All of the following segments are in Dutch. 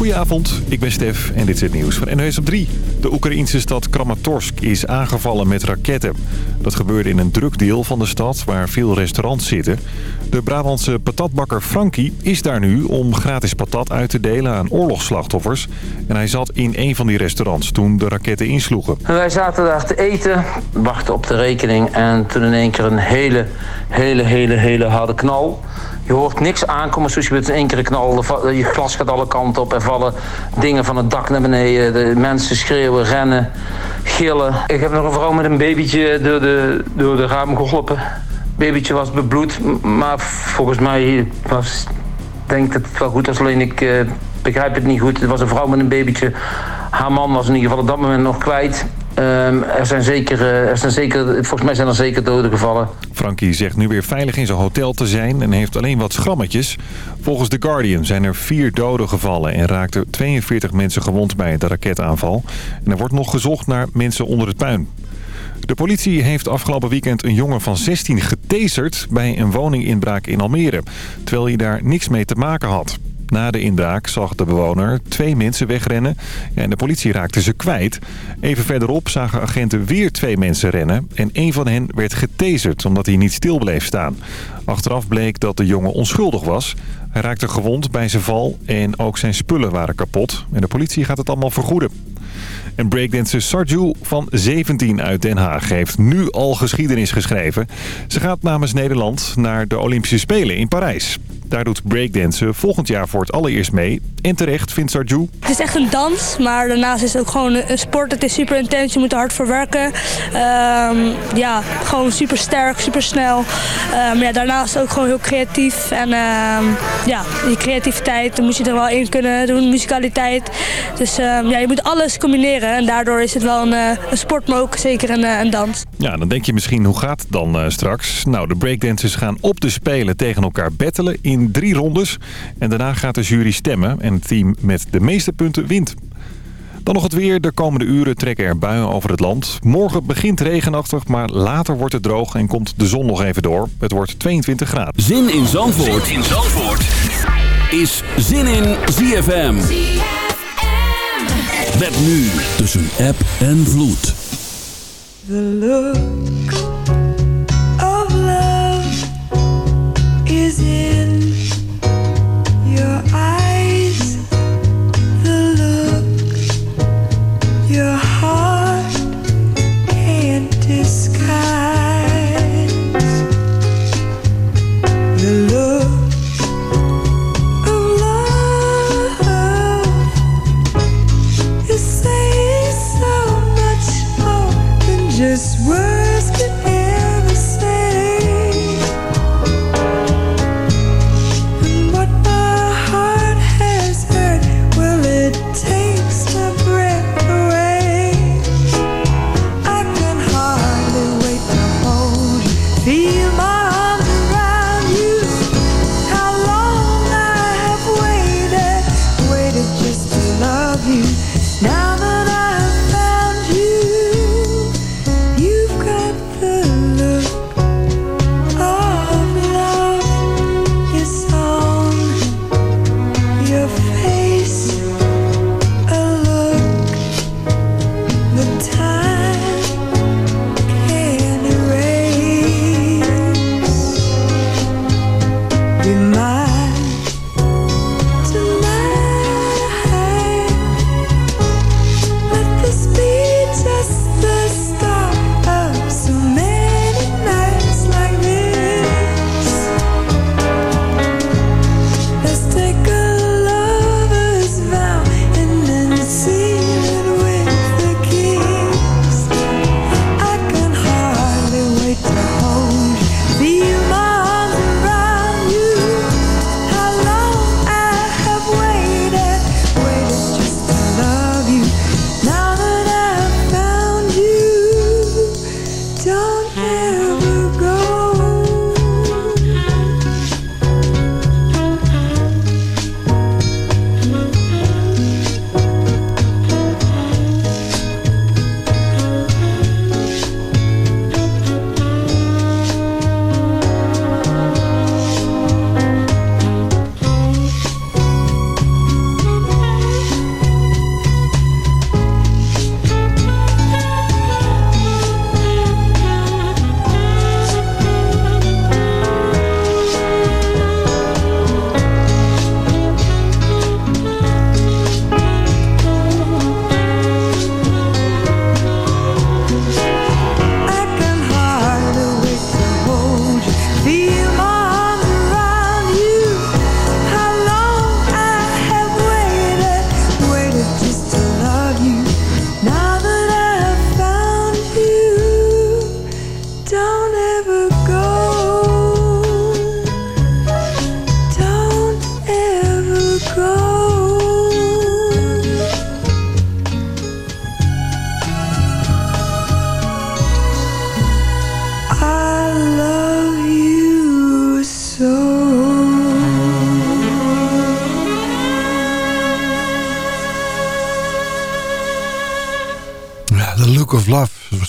Goedenavond, ik ben Stef en dit is het nieuws van NOS op 3. De Oekraïnse stad Kramatorsk is aangevallen met raketten. Dat gebeurde in een druk deel van de stad waar veel restaurants zitten. De Brabantse patatbakker Frankie is daar nu om gratis patat uit te delen aan oorlogsslachtoffers. En hij zat in een van die restaurants toen de raketten insloegen. wij zaten daar te eten, wachten op de rekening en toen in één keer een hele, hele, hele, hele harde knal. Je hoort niks aankomen, zoals je met een enkele knal. Je glas gaat alle kanten op en vallen dingen van het dak naar beneden. De mensen schreeuwen, rennen, gillen. Ik heb nog een vrouw met een babytje door de, door de raam geholpen. Het babytje was bebloed, maar volgens mij was, denk dat het wel goed was. Alleen ik uh, begrijp het niet goed. Het was een vrouw met een babytje. Haar man was in ieder geval op dat moment nog kwijt. Um, er, zijn zeker, uh, er zijn zeker, volgens mij zijn er zeker doden gevallen. Frankie zegt nu weer veilig in zijn hotel te zijn en heeft alleen wat schrammetjes. Volgens The Guardian zijn er vier doden gevallen en raakten 42 mensen gewond bij de raketaanval. En er wordt nog gezocht naar mensen onder het puin. De politie heeft afgelopen weekend een jongen van 16 getaserd bij een woninginbraak in Almere. Terwijl hij daar niks mee te maken had. Na de inbraak zag de bewoner twee mensen wegrennen en de politie raakte ze kwijt. Even verderop zagen agenten weer twee mensen rennen en een van hen werd getaserd omdat hij niet stil bleef staan. Achteraf bleek dat de jongen onschuldig was. Hij raakte gewond bij zijn val en ook zijn spullen waren kapot. En de politie gaat het allemaal vergoeden. En breakdancer Sarju van 17 uit Den Haag heeft nu al geschiedenis geschreven. Ze gaat namens Nederland naar de Olympische Spelen in Parijs. Daar doet breakdansen volgend jaar voor het allereerst mee. En terecht vindt Sarju. Het is echt een dans, maar daarnaast is het ook gewoon een sport. Het is super intens, je moet er hard voor werken. Um, ja, gewoon super sterk, super snel. Um, ja, daarnaast ook gewoon heel creatief. En um, ja, die creativiteit, dan moet je er wel in kunnen doen, musicaliteit. Dus ja, je moet alles combineren. En daardoor is het wel een, uh, een sport, maar ook zeker een, uh, een, dans. Ja, dan denk je misschien, hoe gaat het dan uh, straks? Nou, de breakdancers gaan op de Spelen tegen elkaar battelen in drie rondes. En daarna gaat de jury stemmen en het team met de meeste punten wint. Dan nog het weer. De komende uren trekken er buien over het land. Morgen begint regenachtig, maar later wordt het droog en komt de zon nog even door. Het wordt 22 graden. Zin in Zandvoort, zin in Zandvoort. is Zin in ZFM. ZFM. Met nu tussen app en vloed. The look of love is in Yeah.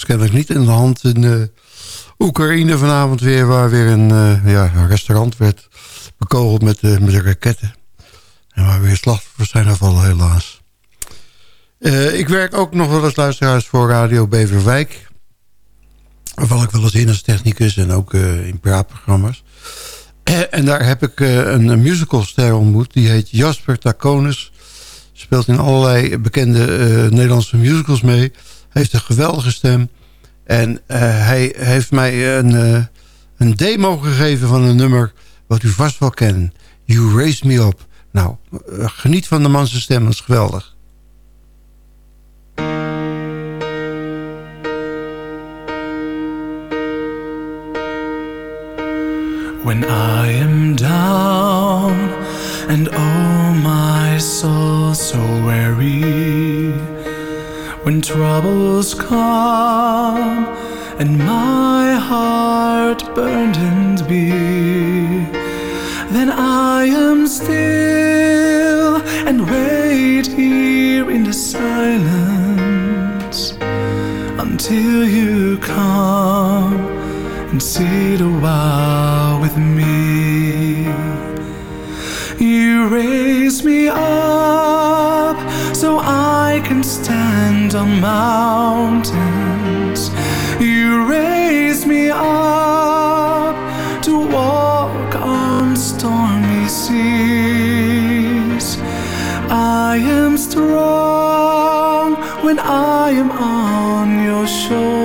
Was kennelijk niet in de hand in uh, Oekraïne vanavond weer... waar weer een, uh, ja, restaurant werd bekogeld met, uh, met raketten. En waar weer slachtoffers zijn gevallen, helaas. ik werk ook nog wel eens luisteraars voor Radio Beverwijk. Waarvan ik wel eens in als technicus en ook in praatprogramma's. en daar heb ik een musicalster ontmoet. Die heet Jasper Taconis Speelt in allerlei bekende Nederlandse musicals mee. Heeft een geweldige stem. En uh, hij heeft mij een, uh, een demo gegeven van een nummer... wat u vast wel kent. You Raise Me Up. Nou, geniet van de manse stem. Dat is geweldig. When I am down and oh my soul so weary when troubles come and my heart burdened be then I am still and wait here in the silence until you come and sit a while with me. You raise me up on mountains. You raise me up to walk on stormy seas. I am strong when I am on your shoulders.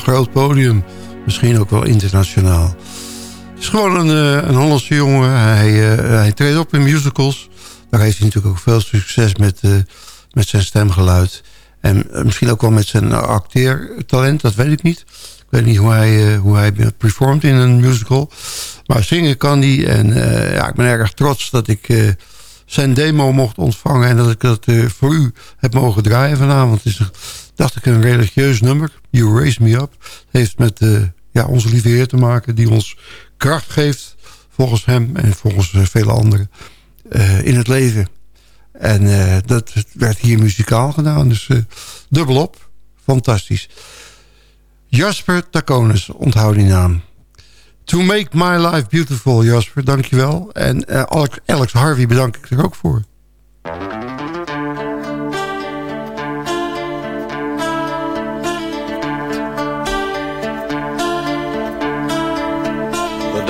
Groot podium. Misschien ook wel internationaal. Het is gewoon een, uh, een Hollandse jongen. Hij, uh, hij treedt op in musicals. Daar heeft hij natuurlijk ook veel succes met, uh, met zijn stemgeluid. En misschien ook wel met zijn acteertalent, dat weet ik niet. Ik weet niet hoe hij, hoe hij performt in een musical. Maar zingen kan hij. En ja, ik ben erg trots dat ik zijn demo mocht ontvangen... en dat ik dat voor u heb mogen draaien vanavond. Het is, dacht ik, een religieus nummer. You Raise Me Up. Heeft met ja, onze lieve Heer te maken... die ons kracht geeft, volgens hem en volgens vele anderen... in het leven. En dat werd hier muzikaal gedaan. Dus dubbelop. Fantastisch. Jasper Taconis, onthoud die naam. To make my life beautiful, Jasper, dankjewel. En Alex, Alex Harvey bedank ik er ook voor.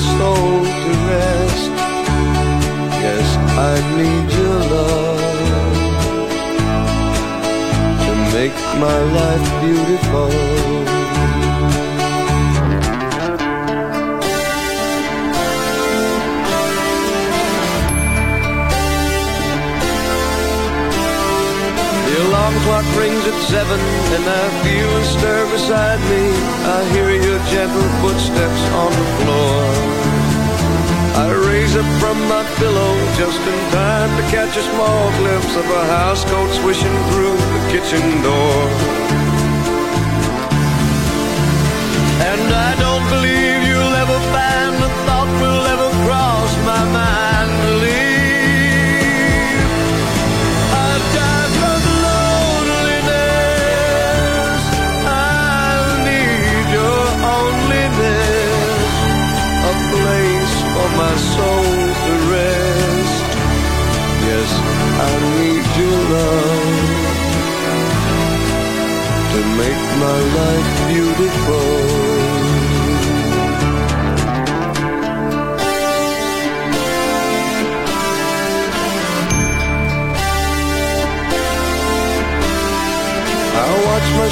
Soul to rest. Yes, I need your love to make my life beautiful. The alarm clock rings seven and I feel a stir beside me. I hear your gentle footsteps on the floor. I raise up from my pillow just in time to catch a small glimpse of a housecoat swishing through the kitchen door. And I don't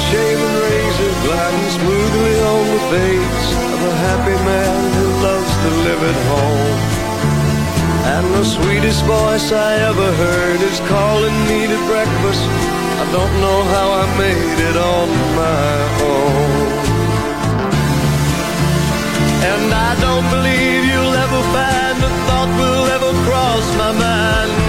shaven razor gliding smoothly on the face of a happy man who loves to live at home. And the sweetest voice I ever heard is calling me to breakfast. I don't know how I made it on my own. And I don't believe you'll ever find a thought will ever cross my mind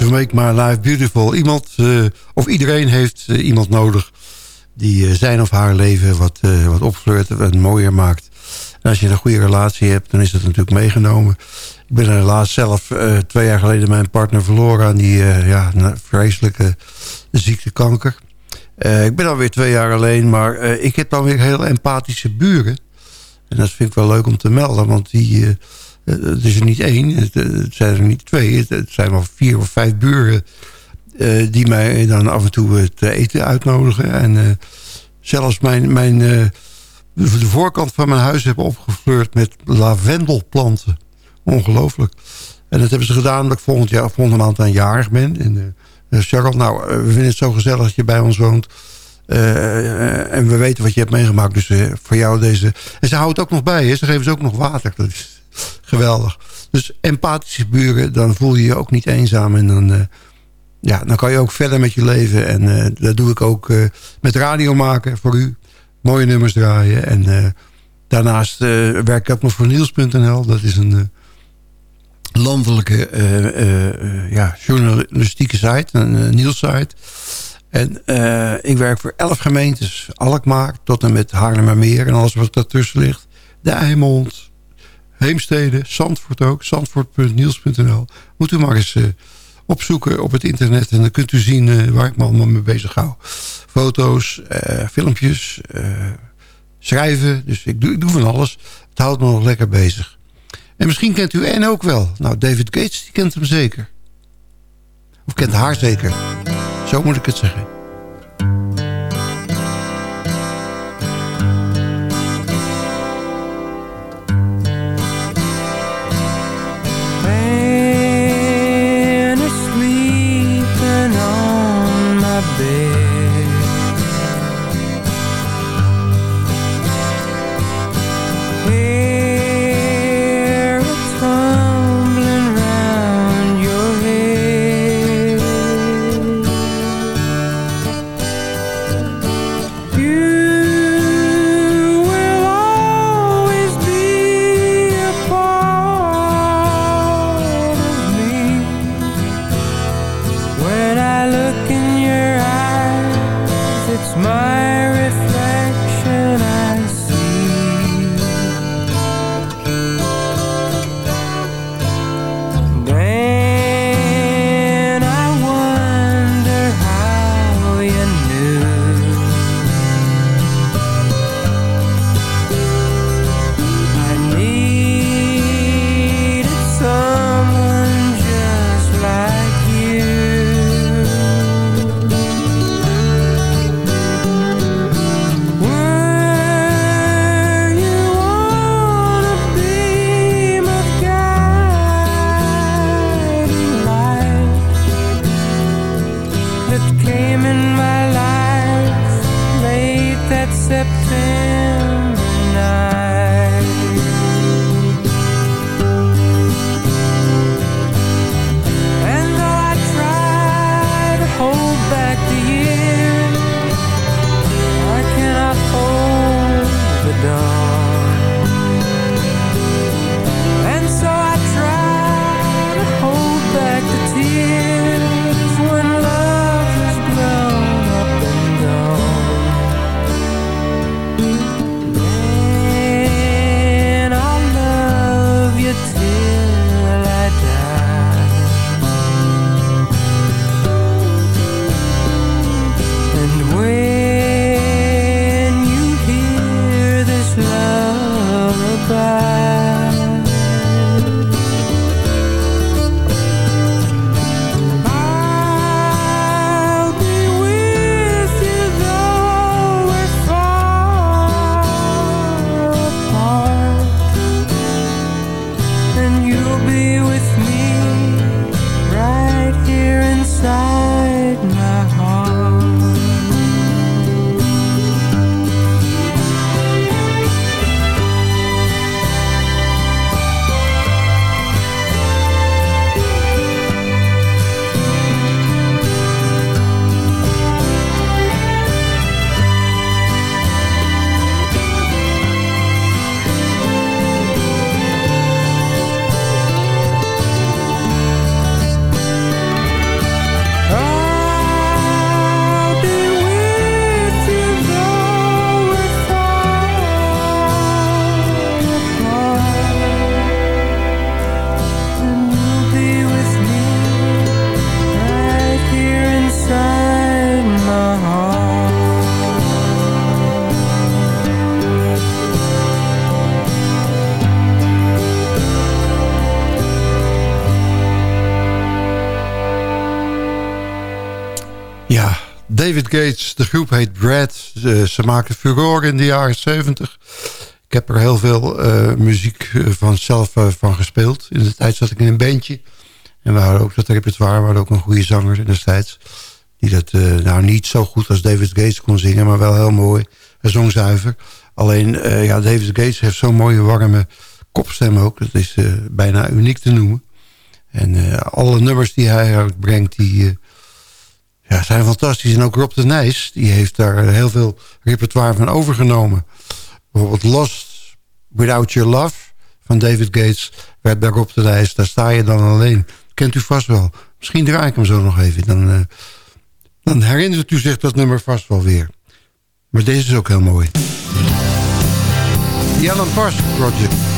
To make my life beautiful. Iemand, uh, of iedereen heeft uh, iemand nodig... die uh, zijn of haar leven wat, wat opfleurt en mooier maakt. En als je een goede relatie hebt, dan is dat natuurlijk meegenomen. Ik ben helaas zelf twee jaar geleden mijn partner verloren... aan die ja, vreselijke ziekte kanker. ik ben alweer twee jaar alleen, maar ik heb dan weer heel empathische buren. En dat vind ik wel leuk om te melden, want die het is er niet één, het, zijn er niet twee. Het, zijn wel vier of vijf buren uh, die mij dan af en toe te eten uitnodigen. En uh, zelfs mijn, mijn, uh, de voorkant van mijn huis hebben opgefleurd met lavendelplanten. Ongelooflijk. En dat hebben ze gedaan omdat ik volgend, jaar, volgende maand aan jarig ben. En Charles, nou, we vinden het zo gezellig dat je bij ons woont. en we weten wat je hebt meegemaakt. Dus voor jou deze... En ze houdt ook nog bij, hè? ze geven ze ook nog water. Dat is geweldig. Dus empathische buren, dan voel je je ook niet eenzaam. En dan, uh, ja, dan kan je ook verder met je leven. En uh, dat doe ik ook uh, met radio maken voor u. Mooie nummers draaien. En daarnaast werk ik ook nog voor Niels.nl. Dat is een landelijke ja, journalistieke site, een Niels-site. En ik werk voor elf gemeentes. Alkmaar tot en met Haarlemmermeer en alles wat daartussen ligt. De Eimond, Heemstede, Zandvoort ook. Zandvoort.niels.nl Moet u maar eens opzoeken op het internet. En dan kunt u zien uh, waar ik me allemaal mee bezig hou. Foto's, uh, filmpjes, schrijven. Dus ik doe, ik doe van alles. Het houdt me nog lekker bezig. En misschien kent u en ook wel. Nou, David Gates, die kent hem zeker. Of kent haar zeker. Zo moet ik het zeggen. Gates, de groep heet Brad. ze maken furore in de jaren 70. Ik heb er heel veel uh, muziek eh, van zelf uh, van gespeeld. In de tijd zat ik in een bandje. En we hadden ook dat repertoire. We hadden ook een goede zanger in de tijd. Die dat nou niet zo goed als David Gates kon zingen. Maar wel heel mooi. Hij zong zuiver. Alleen ja, David Gates heeft zo'n mooie warme kopstem ook. Dat is bijna uniek te noemen. En alle nummers die hij uitbrengt... die ja, zijn fantastisch. En ook Rob de Nijs, die heeft daar heel veel repertoire van overgenomen. Bijvoorbeeld Lost, Without Your Love van David Gates werd daar op de lijst. Daar sta je dan alleen. Kent u vast wel. Misschien draai ik hem zo nog even. Dan, uh, dan herinnert u zich dat nummer vast wel weer. Maar deze is ook heel mooi. The Alan Parsons Project.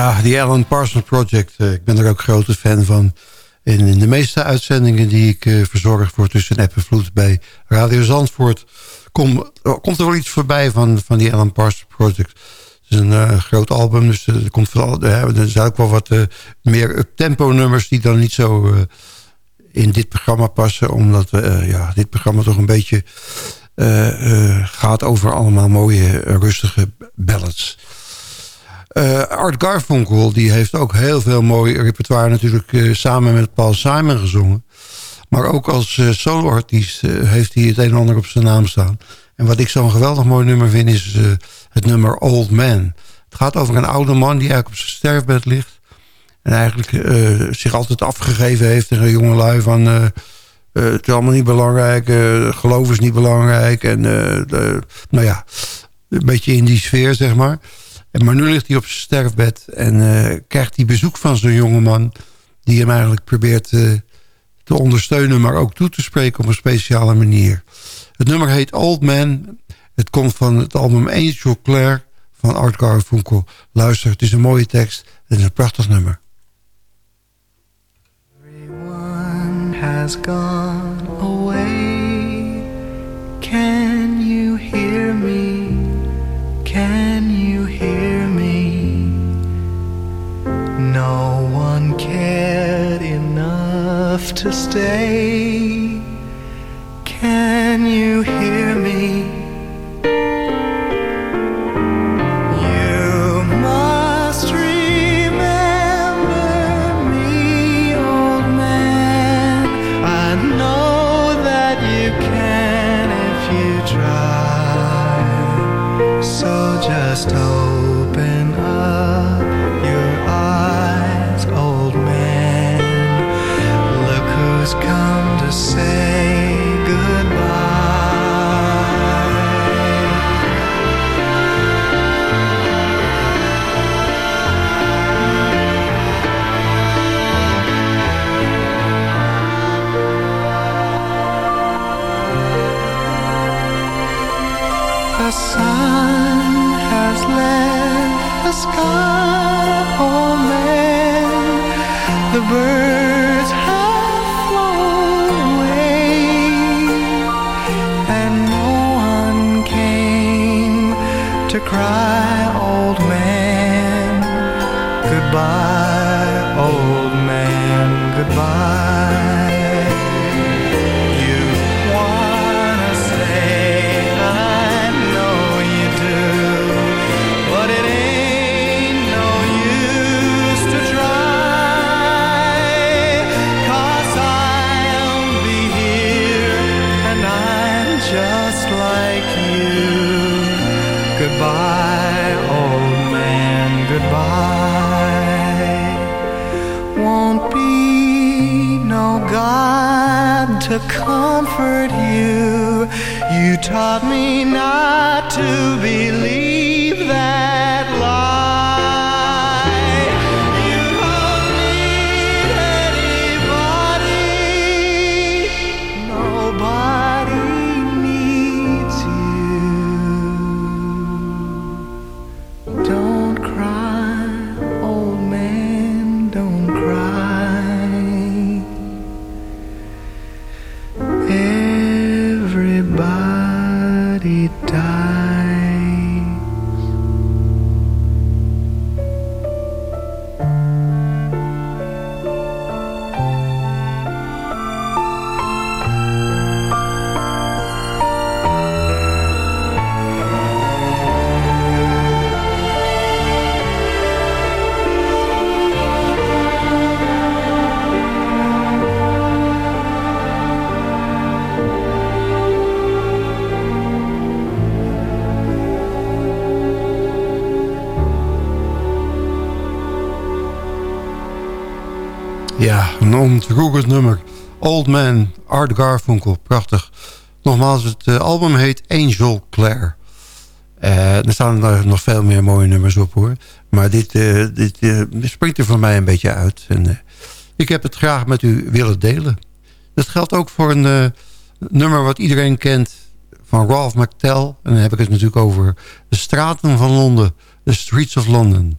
Ja, die Alan Parsons Project. Uh, ik ben er ook grote fan van. In de meeste uitzendingen die ik uh, verzorg voor Tussen App Vloed bij Radio Zandvoort... Kom, komt er wel iets voorbij van, van die Alan Parsons Project. Het is een uh, groot album, dus er, komt vooral, er zijn ook wel wat meer up-tempo nummers... die dan niet zo in dit programma passen. Omdat ja, dit programma toch een beetje gaat over allemaal mooie, rustige ballads... Uh, Art Garfunkel die heeft ook heel veel mooi repertoire natuurlijk uh, samen met Paul Simon gezongen. Maar ook als uh, soloartiest heeft hij het een en ander op zijn naam staan. En wat ik zo'n geweldig mooi nummer vind is het nummer Old Man. Het gaat over een oude man die eigenlijk op zijn sterfbed ligt. En eigenlijk zich altijd afgegeven heeft tegen een jonge lui van... Het is allemaal niet belangrijk, geloof is niet belangrijk. En nou ja, een beetje in die sfeer, zeg maar. En, maar nu ligt hij op zijn sterfbed en krijgt hij bezoek van zo'n jongeman... die hem eigenlijk probeert te ondersteunen... maar ook toe te spreken op een speciale manier. Het nummer heet Old Man. Het komt van het album Angel Claire van Art Garfunkel. Luister, het is een mooie tekst. Het is een prachtig nummer. Everyone has gone enough to stay. Can you hear me? the sky. guitar een nummer. Old Man, Art Garfunkel, prachtig. Nogmaals, het uh, album heet Angel Claire. Uh, er staan er nog veel meer mooie nummers op hoor. Maar dit, uh, dit springt er voor mij een beetje uit. En, ik heb het graag met u willen delen. Dat geldt ook voor een nummer wat iedereen kent van Ralph McTell. En dan heb ik het natuurlijk over de straten van Londen. The Streets of London.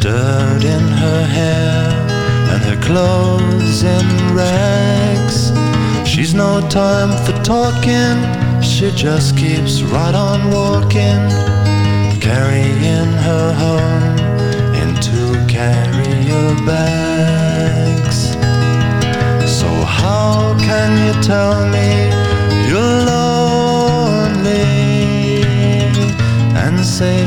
Dirt in her hair and her clothes in rags. She's no time for talking, she just keeps right on walking, carrying her home in two carrier bags. So, how can you tell me you're lonely and say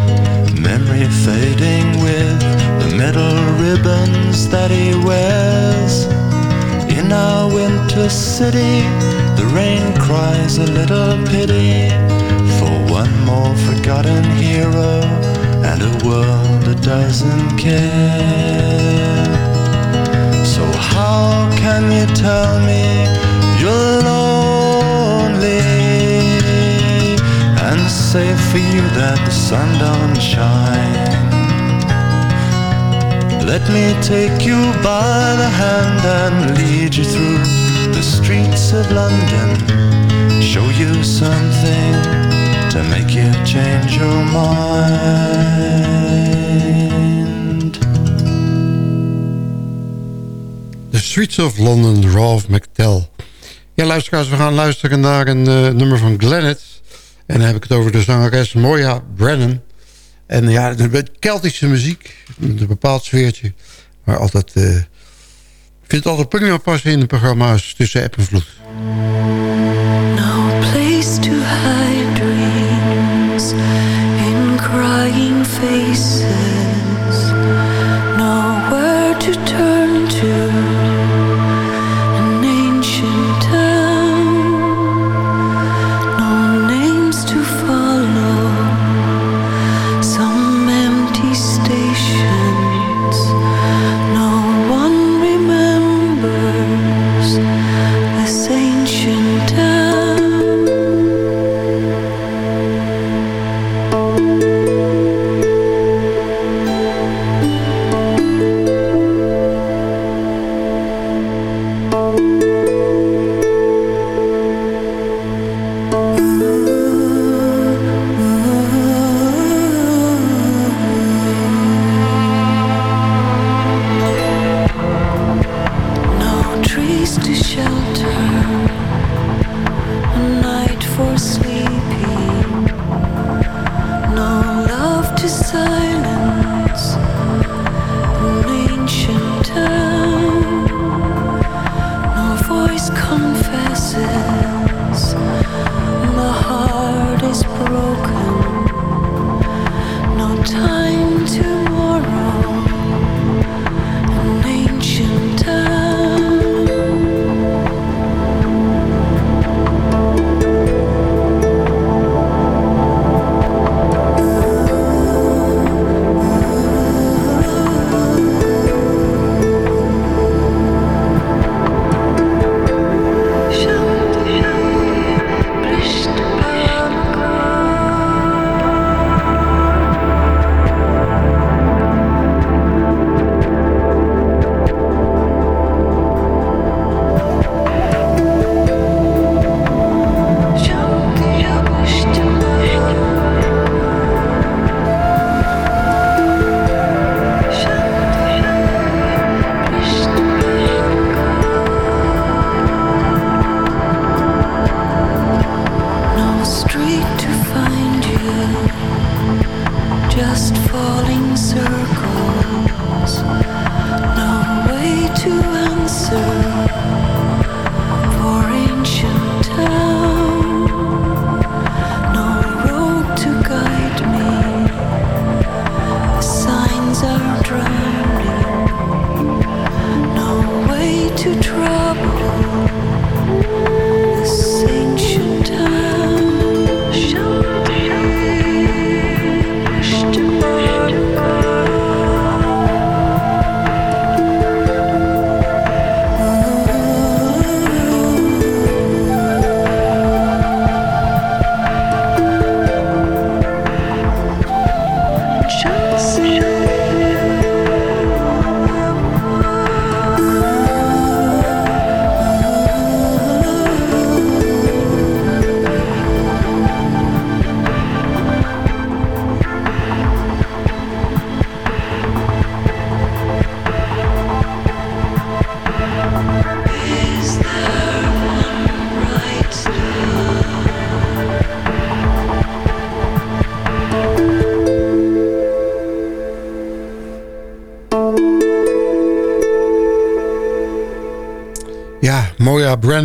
Memory fading with the metal ribbons that he wears. In our winter city, the rain cries a little pity for one more forgotten hero and a world that doesn't care. You that the sun don't shine? Let me take you by the hand and lead you through the streets of London. Show you something to make you change your mind. The Streets of London, Ralph McTell. Ja, luisteraars, we gaan luisteren naar een eh, nummer van Glennet. En dan heb ik het over de zangeres Moya Brennan. En ja, de Keltische muziek, een bepaald sfeertje. Maar altijd, eh, ik vind het altijd prima passen in de programma's tussen app en vloed.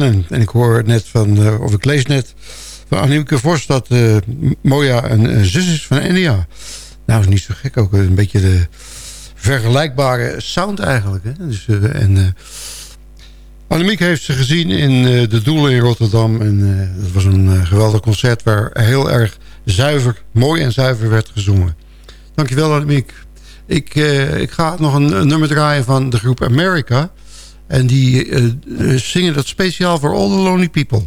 En ik hoor net van, uh, of ik lees net van Annemieke Vos... dat uh, Moya een zus is van Enya. Nou, is niet zo gek ook. Een beetje de vergelijkbare sound eigenlijk. Hè? Dus, en... Annemiek heeft ze gezien in De Doelen in Rotterdam. En dat was een geweldig concert waar heel erg zuiver, mooi en zuiver werd gezongen. Dankjewel Annemiek. Ik, ik ga nog een, een, nummer draaien van de groep America. En die uh, zingen dat speciaal voor All the Lonely People.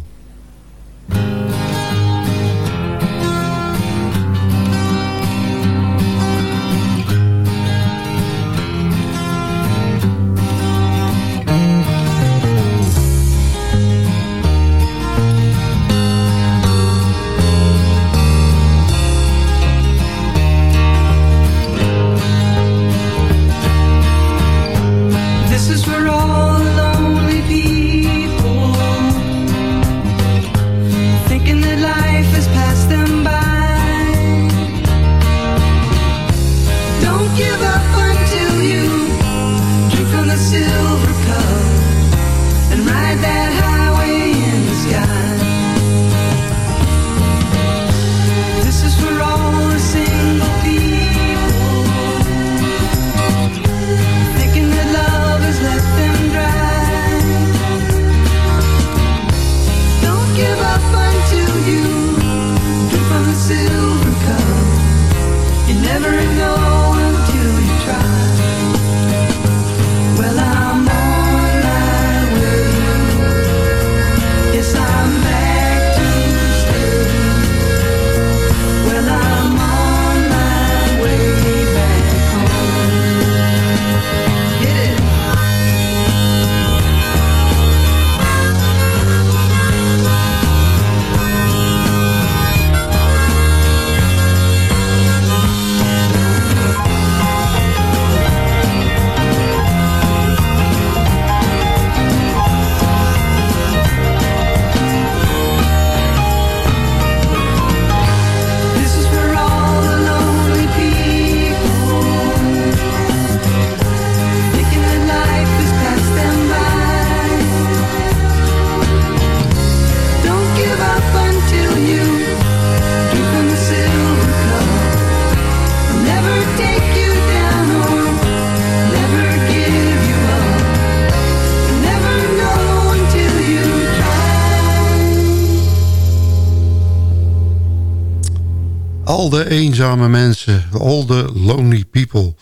De eenzame mensen. All the lonely people.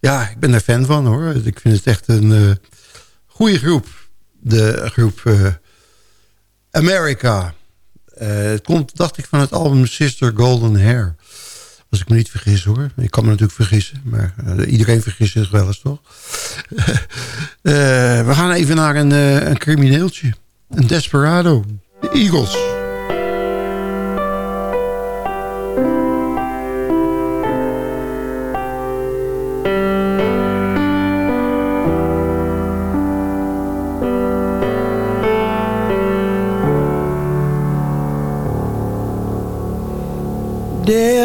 Ja, ik ben er fan van hoor. Ik vind het echt een uh, goede groep. De groep uh, America. Uh, het komt, dacht ik, van het album Sister Golden Hair. Als ik me niet vergis hoor. Ik kan me natuurlijk vergissen. Maar iedereen vergist zich wel eens toch? we gaan even naar een, een crimineeltje. Een desperado. De Eagles.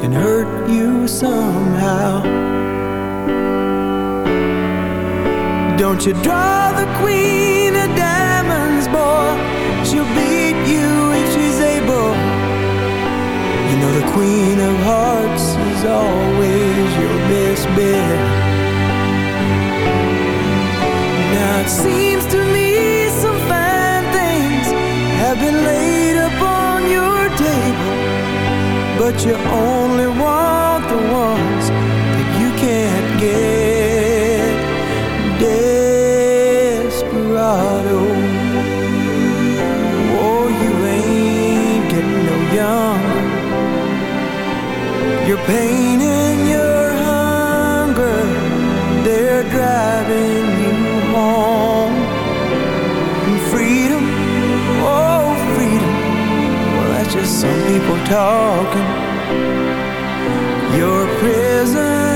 can hurt you somehow. Don't you draw the queen of diamonds, boy? She'll beat you if she's able. You know the queen of hearts is always your best bet. Now it seems to me but you only want the ones that you can't get. Desperado. Oh, you ain't getting no younger. Your pain and your hunger, they're driving some people talking. Your prison is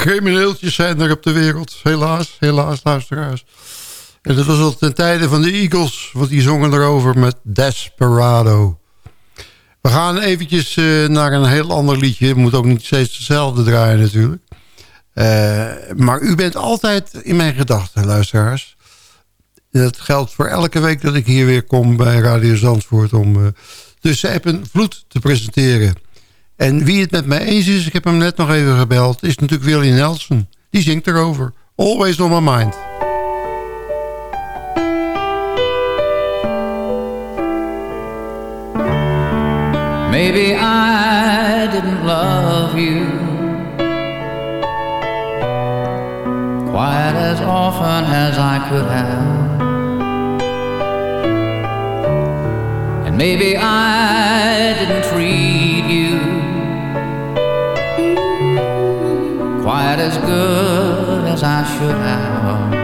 crimineeltjes zijn er op de wereld. Helaas, helaas, luisteraars. En dat was al ten tijde van de Eagles, want die zongen erover met Desperado. We gaan eventjes eh, naar een heel ander liedje. Moet ook niet steeds hetzelfde draaien natuurlijk. Eh, maar u bent altijd in mijn gedachten, luisteraars. Dat geldt voor elke week dat ik hier weer kom bij Radio Zandvoort... om uh, app en vloed te presenteren. En wie het met mij eens is, ik heb hem net nog even gebeld... is natuurlijk Willie Nelson. Die zingt erover. Always on my mind. Maybe I didn't love you quite as often as I could have. And maybe I didn't treat quite as good as I should have.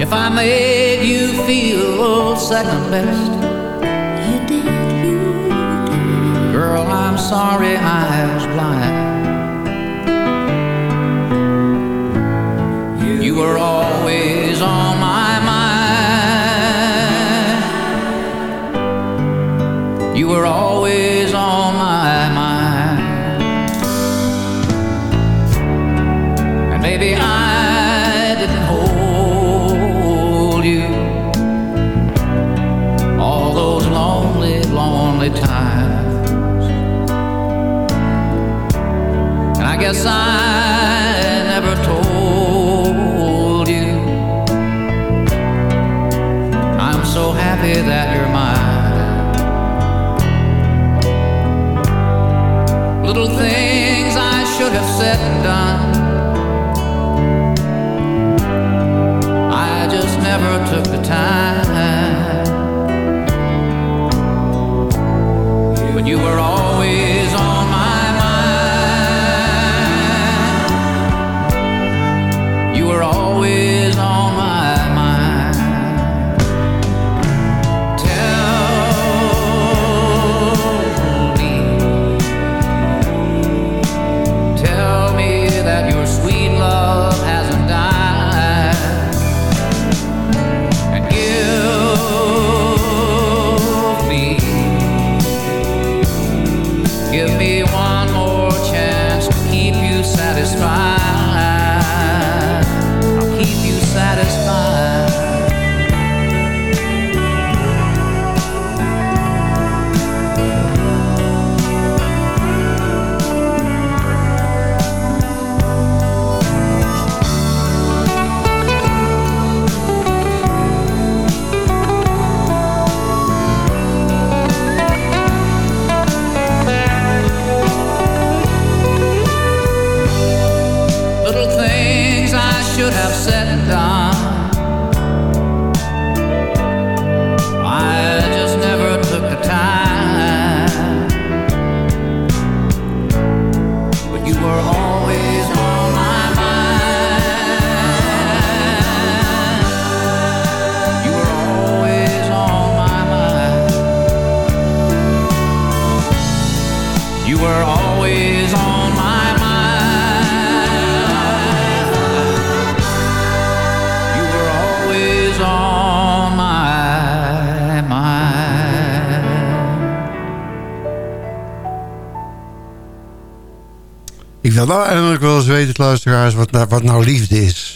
If I made you feel second best, you did, you did. Girl, I'm sorry I was blind. You were always on my mind. You were always lonely times. And I guess I never told you I'm so happy that you're mine. Little things I should have said and done. I just never took the time. Were always En eindelijk wel eens weten, luisteraars, wat, nou, wat nou liefde is.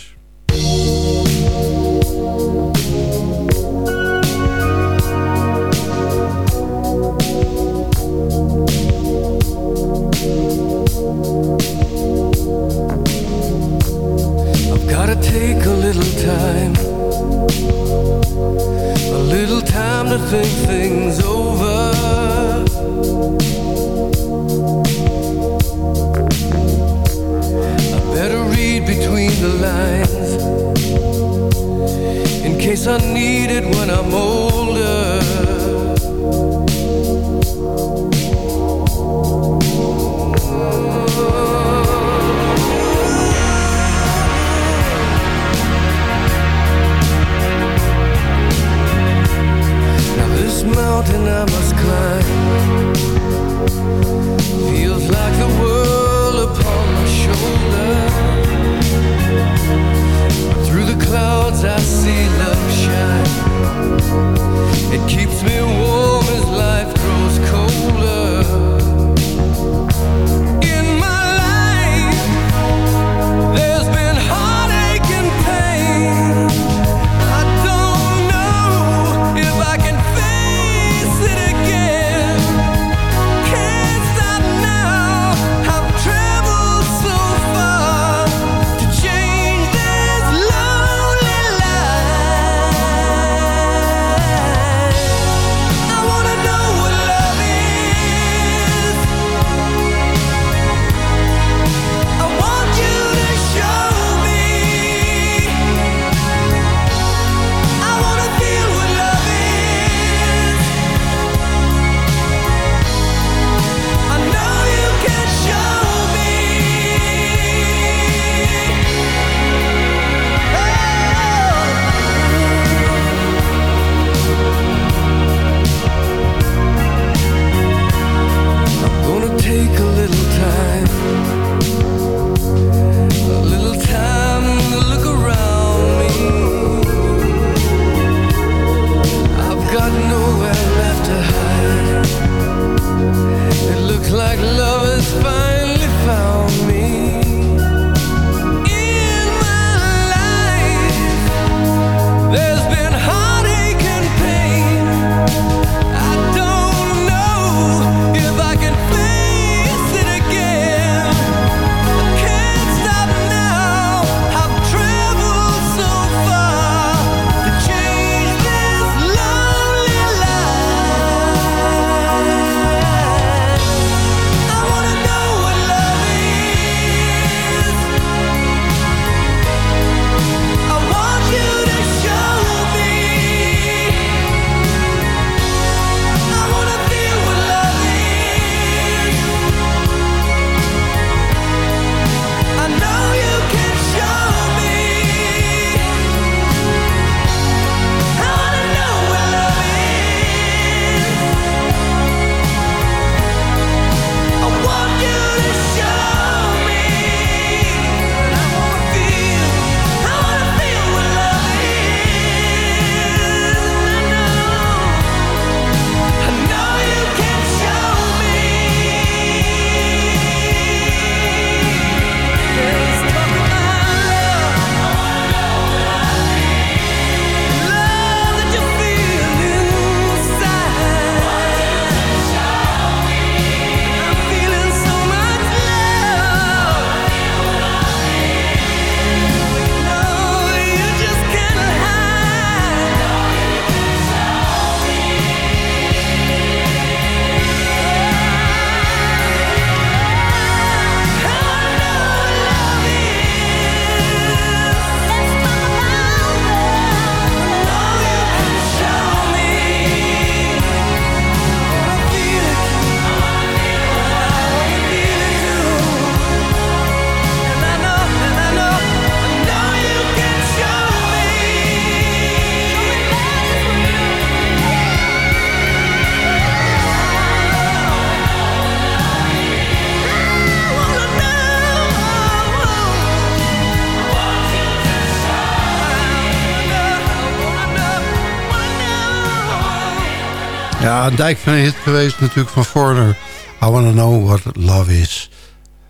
Een dijk van hit geweest natuurlijk van Foreigner. I wanna know what love is.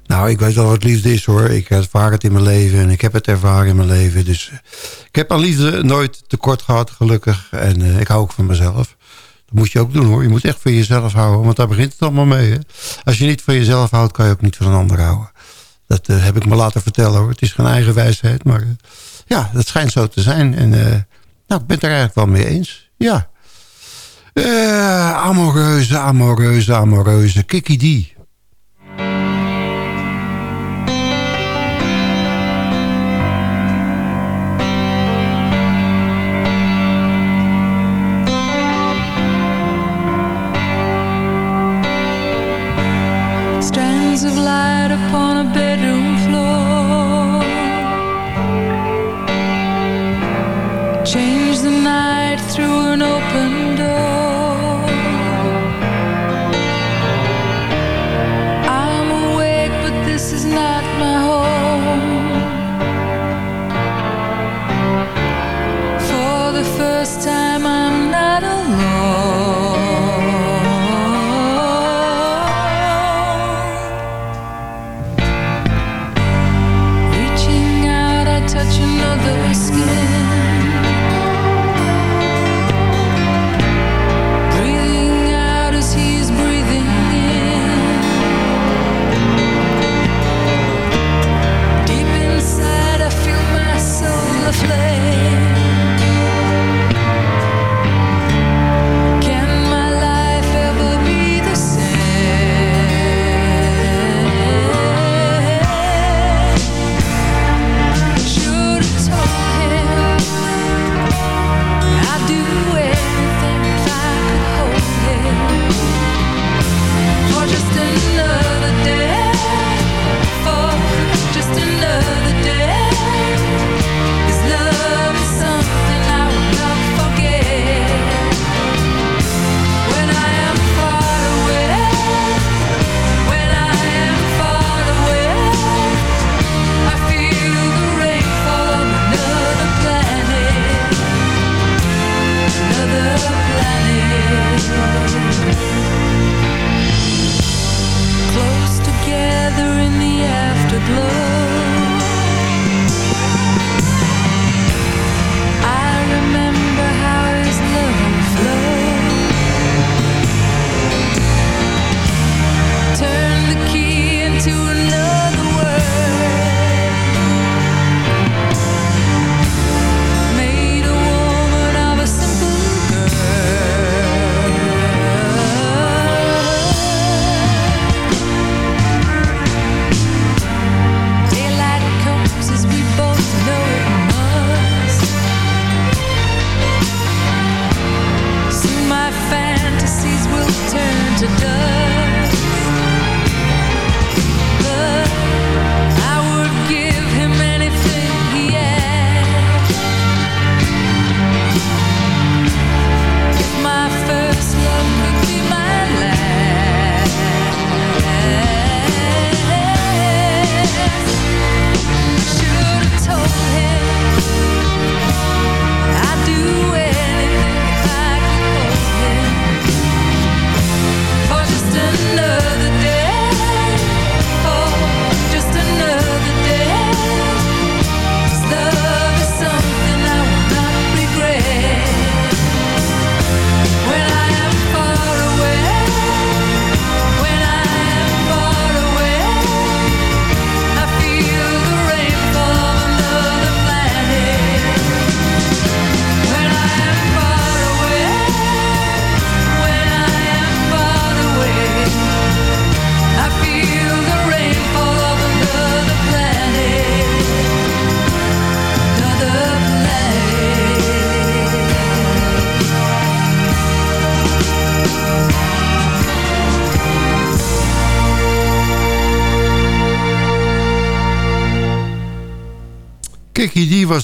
Nou, ik weet wel wat liefde is hoor. Ik ervaar het in mijn leven en ik heb het ervaren in mijn leven. Dus eh, ik heb aan liefde nooit tekort gehad, gelukkig. En uh, ik hou ook van mezelf. Dat moet je ook doen hoor. Je moet echt van jezelf houden, want daar begint het allemaal mee. Als je niet van jezelf houdt, kan je ook niet van een ander houden. Dat uh, heb ik me laten vertellen hoor. Het is geen eigen wijsheid, maar ja, dat schijnt zo te zijn. En nou, ik ben het er eigenlijk wel mee eens. Ja. Uh, amoreuze, amoreuze, amoreuze. Kiki D.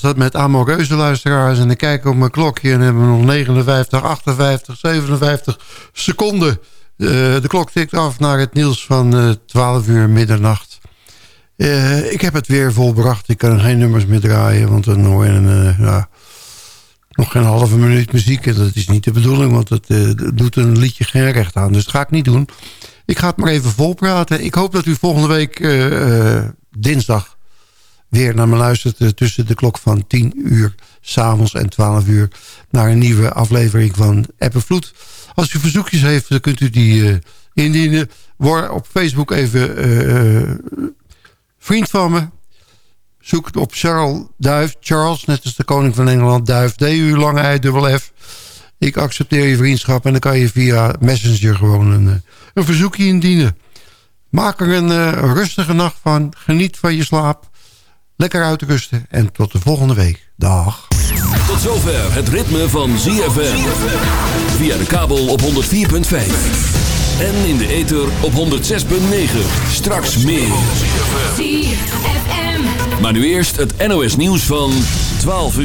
dat met amoreuze luisteraars. En ik kijk op mijn klokje en hebben we nog 59, 58, 57 seconden. Eh, de klok tikt af naar het nieuws van eh 12 uur middernacht. Eh, ik heb het weer volbracht. Ik kan geen nummers meer draaien, want dan hoor je eh, ja, nog geen halve minuut muziek. En dat is niet de bedoeling, want uh, doet een liedje geen recht aan. Dus dat ga ik niet doen. Ik ga het maar even volpraten. Ik hoop dat u volgende week dinsdag weer naar me luistert... tussen de klok van 10 uur s'avonds en 12 uur... naar een nieuwe aflevering van Vloed. Als u verzoekjes heeft, dan kunt u die indienen. Word op Facebook even vriend van me. Zoek op Charles Duif, Charles, net als de koning van Engeland, Duif, D-U, lange I, dubbel F. Ik accepteer je vriendschap en dan kan je via Messenger gewoon een, eh, een verzoekje indienen. Maak er een rustige nacht van. Geniet van je slaap. Lekker uitrusten en tot de volgende week. Dag. Tot zover het ritme van ZFM. Via de kabel op 104.5. En in de ether op 106.9. Straks meer. Maar nu eerst het NOS nieuws van 12 uur.